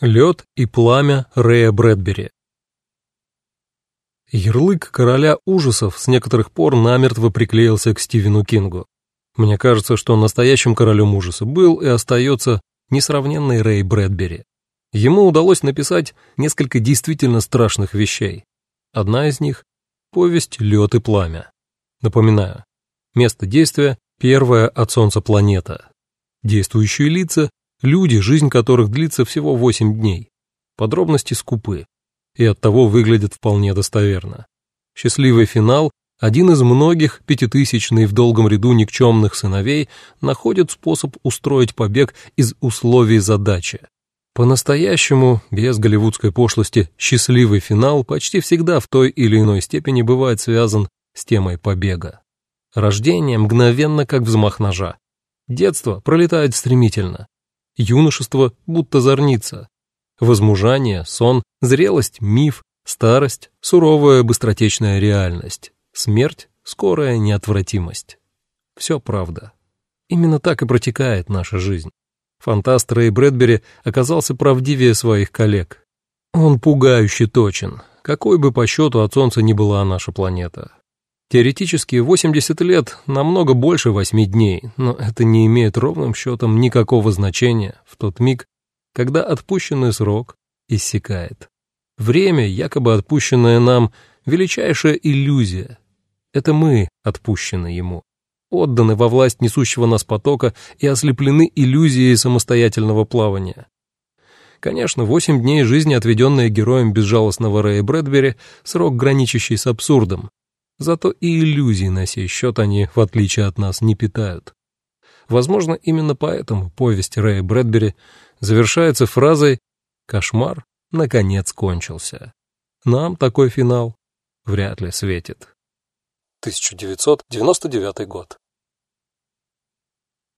Лед и пламя Рэя Брэдбери. Ярлык короля ужасов с некоторых пор намертво приклеился к Стивену Кингу. Мне кажется, что настоящим королем ужаса был и остается несравненный Рэй Брэдбери. Ему удалось написать несколько действительно страшных вещей. Одна из них — повесть «Лед и пламя». Напоминаю, место действия — первая от Солнца планета. Действующие лица Люди, жизнь которых длится всего 8 дней. Подробности скупы и оттого выглядят вполне достоверно. Счастливый финал – один из многих пятитысячный в долгом ряду никчемных сыновей находит способ устроить побег из условий задачи. По-настоящему, без голливудской пошлости, счастливый финал почти всегда в той или иной степени бывает связан с темой побега. Рождение мгновенно как взмах ножа. Детство пролетает стремительно юношество будто зорница, возмужание, сон, зрелость, миф, старость, суровая быстротечная реальность, смерть, скорая неотвратимость. Все правда. Именно так и протекает наша жизнь. Фантаст Рэй Брэдбери оказался правдивее своих коллег. Он пугающе точен, какой бы по счету от Солнца ни была наша планета. Теоретически 80 лет намного больше 8 дней, но это не имеет ровным счетом никакого значения в тот миг, когда отпущенный срок иссякает. Время, якобы отпущенное нам, величайшая иллюзия. Это мы отпущены ему, отданы во власть несущего нас потока и ослеплены иллюзией самостоятельного плавания. Конечно, восемь дней жизни, отведенные героем безжалостного Рэя Брэдбери, срок, граничащий с абсурдом, Зато и иллюзий на сей счет они, в отличие от нас, не питают. Возможно, именно поэтому повесть Рэя Брэдбери завершается фразой «Кошмар, наконец, кончился». Нам такой финал вряд ли светит. 1999 год.